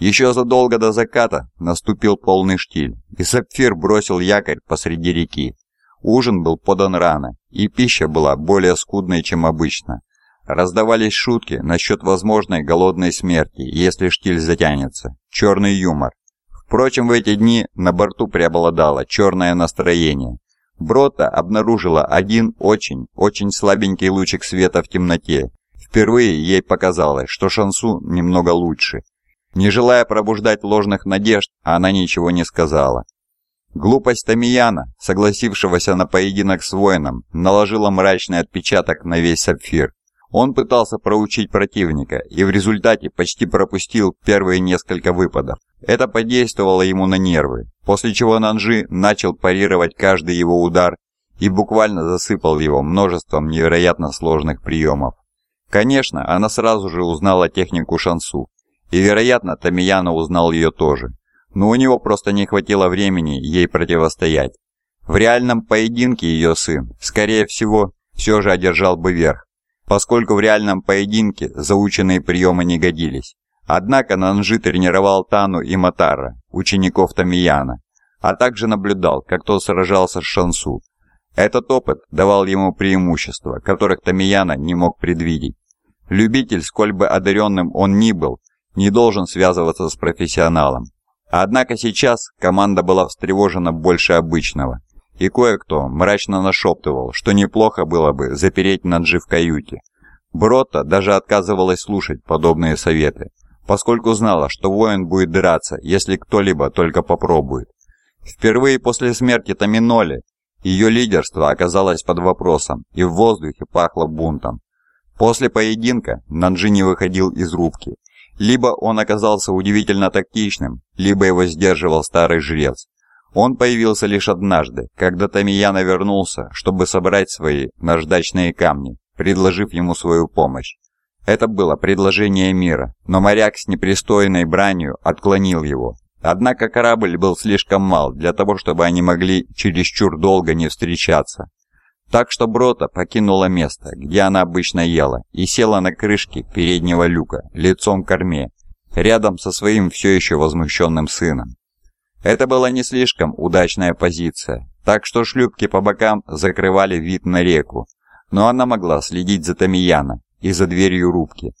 Еще задолго до заката наступил полный штиль, и Сапфир бросил якорь посреди реки. Ужин был подан рано, и пища была более скудной, чем обычно. Раздавались шутки насчет возможной голодной смерти, если штиль затянется. Черный юмор. Впрочем, в эти дни на борту преобладало черное настроение. Брота обнаружила один очень, очень слабенький лучик света в темноте. Впервые ей показалось, что Шансу немного лучше. Не желая пробуждать ложных надежд, она ничего не сказала. Глупость Тамияна, согласившегося на поединок с воином, наложила мрачный отпечаток на весь сапфир. Он пытался проучить противника и в результате почти пропустил первые несколько выпадов. Это подействовало ему на нервы, после чего Нанжи начал парировать каждый его удар и буквально засыпал его множеством невероятно сложных приемов. Конечно, она сразу же узнала технику Шансу, и, вероятно, Тамияна узнал ее тоже. Но у него просто не хватило времени ей противостоять. В реальном поединке ее сын, скорее всего, все же одержал бы верх, поскольку в реальном поединке заученные приемы не годились. Однако Нанжи тренировал Тану и Матара, учеников Тамияна, а также наблюдал, как тот сражался с Шансу. Этот опыт давал ему преимущества, которых Тамияна не мог предвидеть. Любитель, сколь бы одаренным он ни был, не должен связываться с профессионалом. Однако сейчас команда была встревожена больше обычного, и кое-кто мрачно нашептывал, что неплохо было бы запереть Наджи в каюте. Бротта даже отказывалась слушать подобные советы, поскольку знала, что воин будет драться, если кто-либо только попробует. Впервые после смерти Таминоли ее лидерство оказалось под вопросом, и в воздухе пахло бунтом. После поединка Нанджи не выходил из рубки, либо он оказался удивительно тактичным, либо его сдерживал старый жрец. Он появился лишь однажды, когда Тамияна вернулся, чтобы собрать свои наждачные камни, предложив ему свою помощь. Это было предложение мира, но моряк с непристойной бранью отклонил его. Однако корабль был слишком мал для того, чтобы они могли чересчур долго не встречаться. Так что Брота покинула место, где она обычно ела, и села на крышке переднего люка, лицом к корме, рядом со своим все еще возмущенным сыном. Это была не слишком удачная позиция, так что шлюпки по бокам закрывали вид на реку, но она могла следить за Тамияна и за дверью рубки.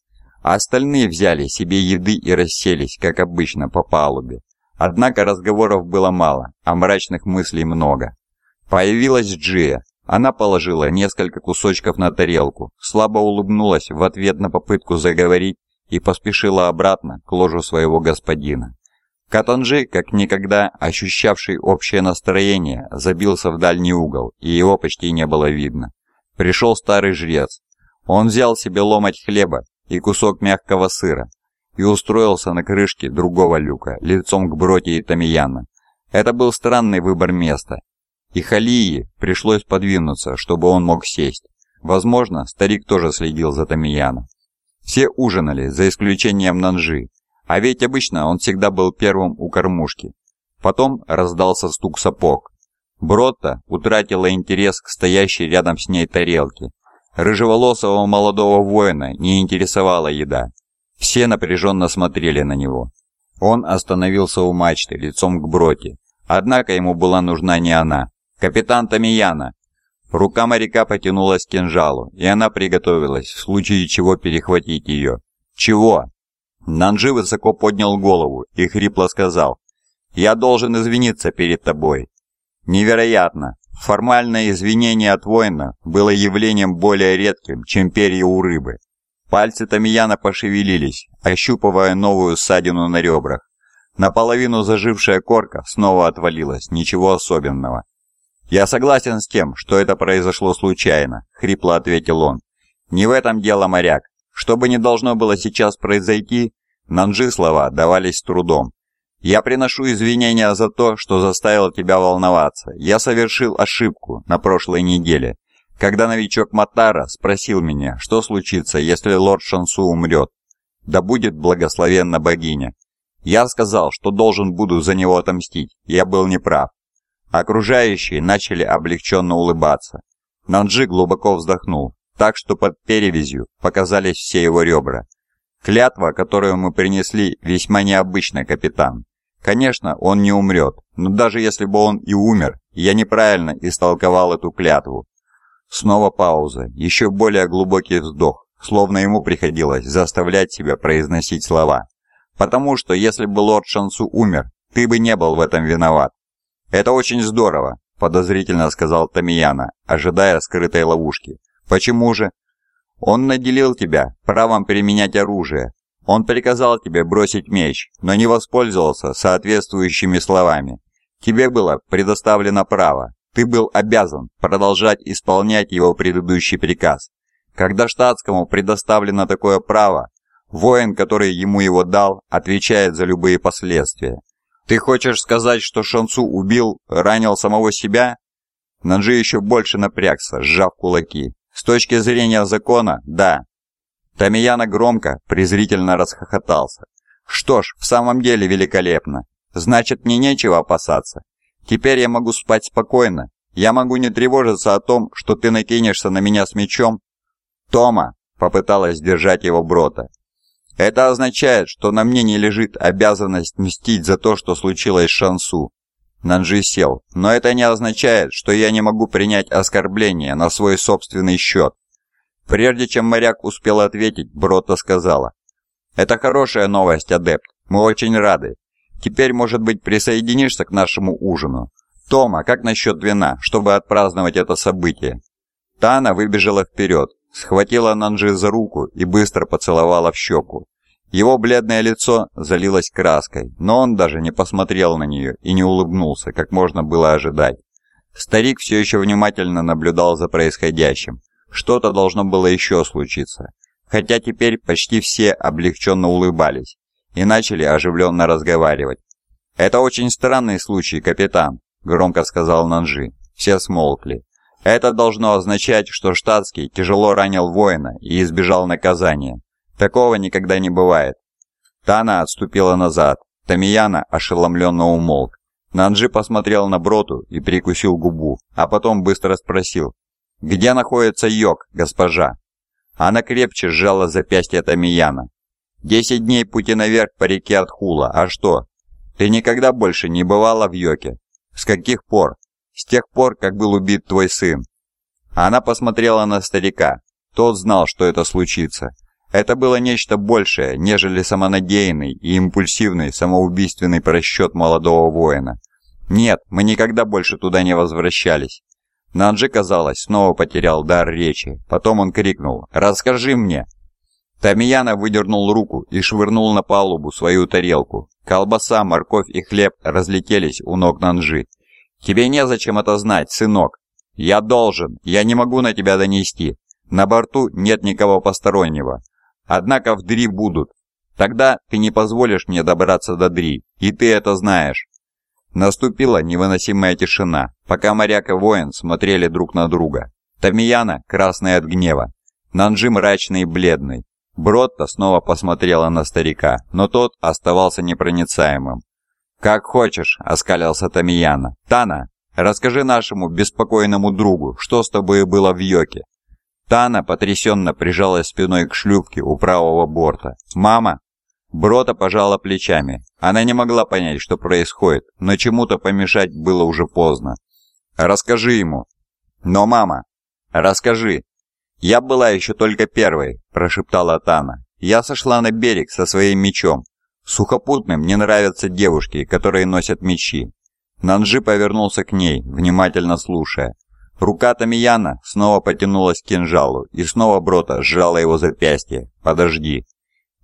А остальные взяли себе еды и расселись, как обычно, по палубе. Однако разговоров было мало, а мрачных мыслей много. Появилась Джия, она положила несколько кусочков на тарелку, слабо улыбнулась в ответ на попытку заговорить и поспешила обратно к ложу своего господина. Катанжи, как никогда ощущавший общее настроение, забился в дальний угол, и его почти не было видно. Пришел старый жрец. Он взял себе ломоть хлеба и кусок мягкого сыра и устроился на крышке другого люка, лицом к Броте и Тамияна. Это был странный выбор места, и Халии пришлось подвинуться, чтобы он мог сесть. Возможно, старик тоже следил за Тамияном. Все ужинали, за исключением Нанжи, а ведь обычно он всегда был первым у кормушки. Потом раздался стук сапог. Бротта утратила интерес к стоящей рядом с ней тарелке. Рыжеволосого молодого воина не интересовала еда. Все напряженно смотрели на него. Он остановился у мачты, лицом к Броте. Однако ему была нужна не она. «Капитан Тамияна!» Рука моряка потянулась к кинжалу, и она приготовилась, в случае чего перехватить ее. «Чего?» Нанжи высоко поднял голову и хрипло сказал, «Я должен извиниться перед тобой». Невероятно! Формальное извинение от воина было явлением более редким, чем перья у рыбы. Пальцы Тамияна пошевелились, ощупывая новую ссадину на ребрах. Наполовину зажившая корка снова отвалилась, ничего особенного. «Я согласен с тем, что это произошло случайно», — хрипло ответил он. «Не в этом дело, моряк. Что бы ни должно было сейчас произойти, Нанжи слова давались с трудом. Я приношу извинения за то, что заставил тебя волноваться. Я совершил ошибку на прошлой неделе, когда новичок Матара спросил меня, что случится, если лорд Шансу умрет. Да будет благословенна богиня. Я сказал, что должен буду за него отомстить. Я был неправ. Окружающие начали облегченно улыбаться. Нанджи глубоко вздохнул, так что под перевязью показались все его ребра. Клятва, которую мы принесли, весьма необычная, капитан. Конечно, он не умрет, но даже если бы он и умер, я неправильно истолковал эту клятву. Снова пауза, еще более глубокий вздох, словно ему приходилось заставлять себя произносить слова. Потому что если бы лорд Шансу умер, ты бы не был в этом виноват. Это очень здорово, подозрительно сказал Тамияна, ожидая скрытой ловушки. Почему же? Он наделил тебя правом применять оружие. Он приказал тебе бросить меч, но не воспользовался соответствующими словами. Тебе было предоставлено право. Ты был обязан продолжать исполнять его предыдущий приказ. Когда штатскому предоставлено такое право, воин, который ему его дал, отвечает за любые последствия. Ты хочешь сказать, что Шансу убил, ранил самого себя? Нанжи еще больше напрягся, сжав кулаки. С точки зрения закона, да. Тамияна громко, презрительно расхохотался. Что ж, в самом деле великолепно. Значит, мне нечего опасаться. Теперь я могу спать спокойно. Я могу не тревожиться о том, что ты накинешься на меня с мечом. Тома, попыталась держать его Брота. Это означает, что на мне не лежит обязанность мстить за то, что случилось с Шансу. Нанжи сел, но это не означает, что я не могу принять оскорбление на свой собственный счет. Прежде чем моряк успел ответить, Брота сказала. «Это хорошая новость, адепт. Мы очень рады. Теперь, может быть, присоединишься к нашему ужину? Тома, как насчет вина, чтобы отпраздновать это событие?» Тана выбежала вперед, схватила Нанжи за руку и быстро поцеловала в щеку. Его бледное лицо залилось краской, но он даже не посмотрел на нее и не улыбнулся, как можно было ожидать. Старик все еще внимательно наблюдал за происходящим. Что-то должно было еще случиться. Хотя теперь почти все облегченно улыбались и начали оживленно разговаривать. «Это очень странный случай, капитан», — громко сказал Нанжи. Все смолкли. «Это должно означать, что штатский тяжело ранил воина и избежал наказания. Такого никогда не бывает. Тана отступила назад. Тамияна ошеломленно умолк. Нанджи посмотрел на Броту и прикусил губу, а потом быстро спросил. «Где находится Йог, госпожа?» Она крепче сжала запястье Тамияна. «Десять дней пути наверх по реке Атхула, а что? Ты никогда больше не бывала в Йоке? С каких пор? С тех пор, как был убит твой сын». Она посмотрела на старика. Тот знал, что это случится. Это было нечто большее, нежели самонадеянный и импульсивный самоубийственный просчет молодого воина. Нет, мы никогда больше туда не возвращались. Нанджи, казалось, снова потерял дар речи. Потом он крикнул «Расскажи мне!». Тамияна выдернул руку и швырнул на палубу свою тарелку. Колбаса, морковь и хлеб разлетелись у ног Нанджи. «Тебе незачем это знать, сынок!» «Я должен! Я не могу на тебя донести! На борту нет никого постороннего!» Однако в Дри будут. Тогда ты не позволишь мне добраться до Дри, и ты это знаешь». Наступила невыносимая тишина, пока моряк и воин смотрели друг на друга. Тамияна, красная от гнева, Нанджи мрачный и бледный. Бродта снова посмотрела на старика, но тот оставался непроницаемым. «Как хочешь», — оскалился Тамияна. «Тана, расскажи нашему беспокойному другу, что с тобой было в Йоке. Тана потрясенно прижалась спиной к шлюпке у правого борта. «Мама!» Брота пожала плечами. Она не могла понять, что происходит, но чему-то помешать было уже поздно. «Расскажи ему!» «Но, мама!» «Расскажи!» «Я была еще только первой», – прошептала Тана. «Я сошла на берег со своим мечом. Сухопутным не нравятся девушки, которые носят мечи». Нанжи повернулся к ней, внимательно слушая. Рука Тамияна снова потянулась к кинжалу, и снова Брота сжала его запястье. «Подожди».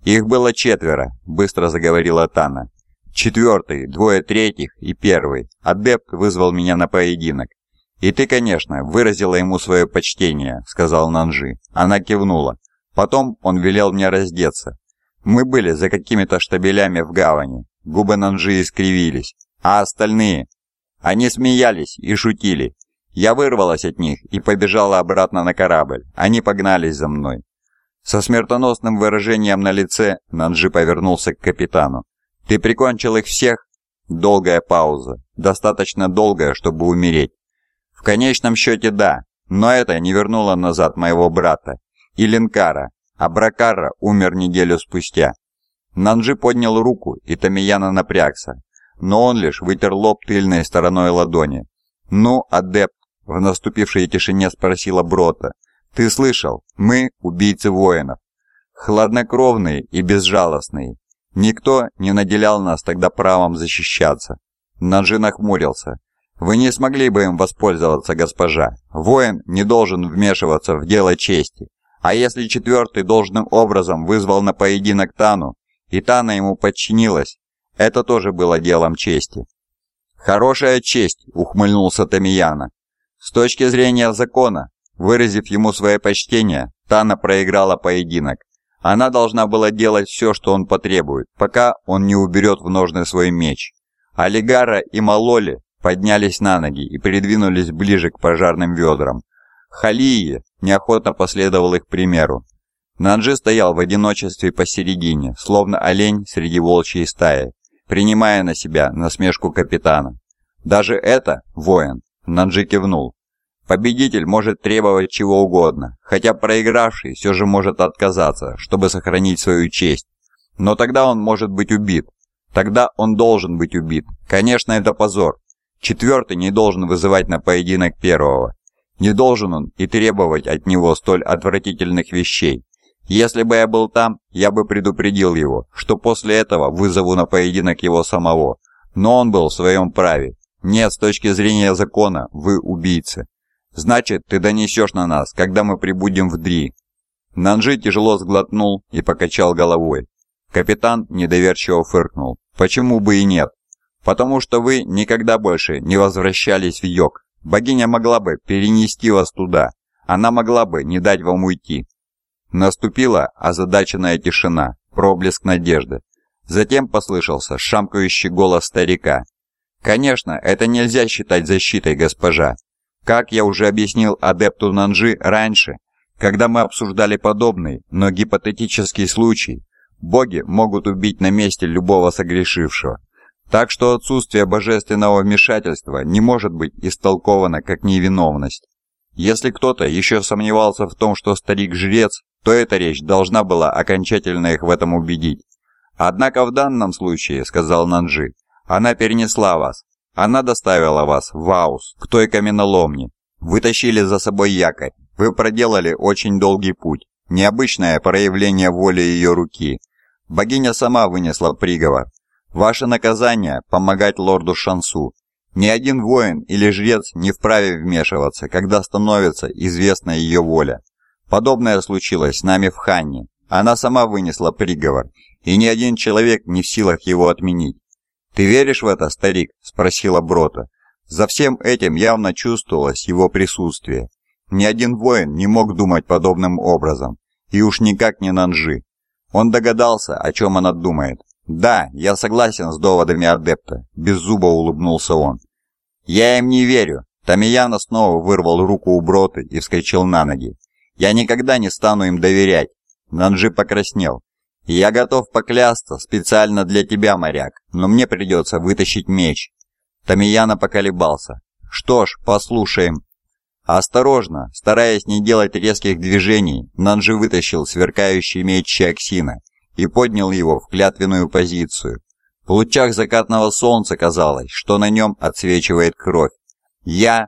«Их было четверо», — быстро заговорила Тана. «Четвертый, двое третьих и первый. Адепт вызвал меня на поединок. «И ты, конечно, выразила ему свое почтение», — сказал Нанжи. Она кивнула. Потом он велел мне раздеться. Мы были за какими-то штабелями в гавани. Губы Нанжи искривились. А остальные? Они смеялись и шутили, я вырвалась от них и побежала обратно на корабль. Они погнались за мной. Со смертоносным выражением на лице Нанджи повернулся к капитану. «Ты прикончил их всех?» Долгая пауза. Достаточно долгая, чтобы умереть. В конечном счете да, но это не вернуло назад моего брата. И Линкара. А Бракарра умер неделю спустя. Нанджи поднял руку, и Тамияна напрягся, но он лишь вытер лоб тыльной стороной ладони. «Ну, адепт», — в наступившей тишине спросила Брота, — «ты слышал, мы убийцы воинов, хладнокровные и безжалостные. Никто не наделял нас тогда правом защищаться». Нанджи нахмурился. «Вы не смогли бы им воспользоваться, госпожа. Воин не должен вмешиваться в дело чести. А если четвертый должным образом вызвал на поединок Тану, и Тана ему подчинилась, это тоже было делом чести». «Хорошая честь», — ухмыльнулся Тамияна. «С точки зрения закона, выразив ему свое почтение, Тана проиграла поединок. Она должна была делать все, что он потребует, пока он не уберет в ножны свой меч. Алигара и Малоли поднялись на ноги и передвинулись ближе к пожарным ведрам. Халии неохотно последовал их примеру. Нанджи стоял в одиночестве посередине, словно олень среди волчьей стаи, принимая на себя насмешку капитана. «Даже это воин!» – Нанджи кивнул. «Победитель может требовать чего угодно, хотя проигравший все же может отказаться, чтобы сохранить свою честь. Но тогда он может быть убит, Тогда он должен быть убит. Конечно, это позор. Четвертый не должен вызывать на поединок первого. Не должен он и требовать от него столь отвратительных вещей. Если бы я был там, я бы предупредил его, что после этого вызову на поединок его самого. Но он был в своем праве. Нет, с точки зрения закона, вы убийцы. Значит, ты донесешь на нас, когда мы прибудем в Дри. Нанжи тяжело сглотнул и покачал головой. Капитан недоверчиво фыркнул. «Почему бы и нет? Потому что вы никогда больше не возвращались в Йог. Богиня могла бы перенести вас туда. Она могла бы не дать вам уйти». Наступила озадаченная тишина, проблеск надежды. Затем послышался шамкающий голос старика. «Конечно, это нельзя считать защитой, госпожа. Как я уже объяснил адепту Нанжи раньше, когда мы обсуждали подобный, но гипотетический случай, Боги могут убить на месте любого согрешившего. Так что отсутствие божественного вмешательства не может быть истолковано как невиновность. Если кто-то еще сомневался в том, что старик-жрец, то эта речь должна была окончательно их в этом убедить. «Однако в данном случае, — сказал Нанджи, — она перенесла вас. Она доставила вас в Аус, к той каменоломне. Вытащили за собой якорь. Вы проделали очень долгий путь. Необычное проявление воли ее руки. Богиня сама вынесла приговор. Ваше наказание – помогать лорду Шансу. Ни один воин или жрец не вправе вмешиваться, когда становится известна ее воля. Подобное случилось с нами в Ханне. Она сама вынесла приговор, и ни один человек не в силах его отменить. «Ты веришь в это, старик?» – спросила Брота. За всем этим явно чувствовалось его присутствие. Ни один воин не мог думать подобным образом, и уж никак не Нанжи. Он догадался, о чем она думает. «Да, я согласен с доводами адепта», – беззубо улыбнулся он. «Я им не верю». Тамияна снова вырвал руку у Броты и вскочил на ноги. «Я никогда не стану им доверять». Нанджи покраснел. «Я готов поклясться специально для тебя, моряк, но мне придется вытащить меч». Тамияна поколебался. «Что ж, послушаем». Осторожно, стараясь не делать резких движений, Нанжи вытащил сверкающий меч Чиаксина и поднял его в клятвенную позицию. В лучах закатного солнца казалось, что на нем отсвечивает кровь. «Я,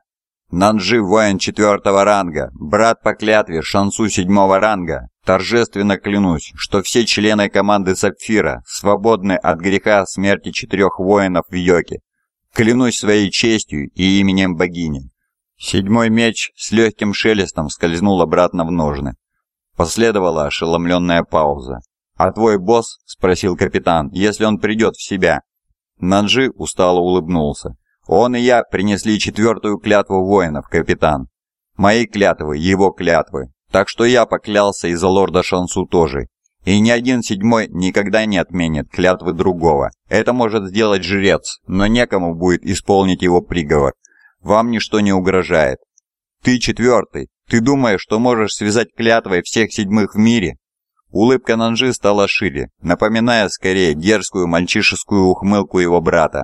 Нанжи, воин четвертого ранга, брат по клятве Шансу седьмого ранга, торжественно клянусь, что все члены команды Сапфира свободны от греха смерти четырех воинов в Йоке. Клянусь своей честью и именем богини, Седьмой меч с легким шелестом скользнул обратно в ножны. Последовала ошеломленная пауза. «А твой босс?» – спросил капитан, – «если он придет в себя». Нанджи устало улыбнулся. «Он и я принесли четвертую клятву воинов, капитан. Мои клятвы, его клятвы. Так что я поклялся и за лорда Шансу тоже. И ни один седьмой никогда не отменит клятвы другого. Это может сделать жрец, но некому будет исполнить его приговор. Вам ничто не угрожает. Ты четвертый. Ты думаешь, что можешь связать клятвой всех седьмых в мире? Улыбка Нанжи стала шире, напоминая скорее дерзкую мальчишескую ухмылку его брата.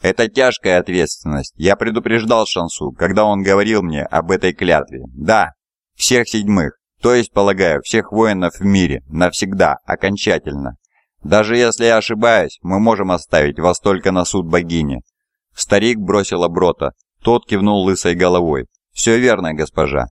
«Это тяжкая ответственность. Я предупреждал Шансу, когда он говорил мне об этой клятве. Да, всех седьмых. То есть, полагаю, всех воинов в мире, навсегда, окончательно. Даже если я ошибаюсь, мы можем оставить вас только на суд богини». Старик бросил оброта. Тот кивнул лысой головой. «Все верно, госпожа».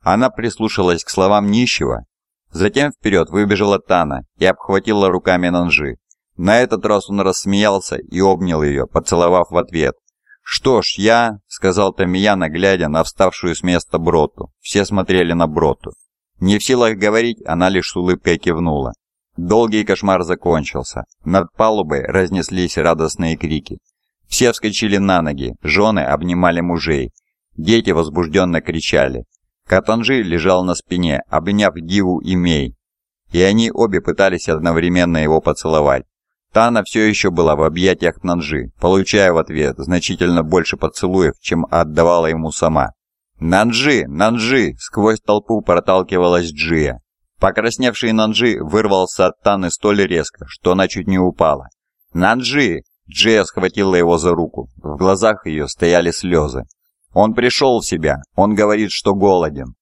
Она прислушалась к словам нищего. Затем вперед выбежала Тана и обхватила руками Нанжи. На этот раз он рассмеялся и обнял ее, поцеловав в ответ. «Что ж, я...» — сказал Тамияна, глядя на вставшую с места Броту. Все смотрели на Броту. Не в силах говорить, она лишь с улыбкой кивнула. Долгий кошмар закончился. Над палубой разнеслись радостные крики. Все вскочили на ноги, жены обнимали мужей. Дети возбужденно кричали. Катанжи лежал на спине, обняв Диву и Мей. И они обе пытались одновременно его поцеловать. Тана все еще была в объятиях Нанжи, получая в ответ значительно больше поцелуев, чем отдавала ему сама. «Нанжи! Нанжи!» – сквозь толпу проталкивалась Джия. Покрасневший Нанжи вырвался от Таны столь резко, что она чуть не упала. «Нанжи!» – Джия схватила его за руку. В глазах ее стояли слезы. «Он пришел в себя. Он говорит, что голоден».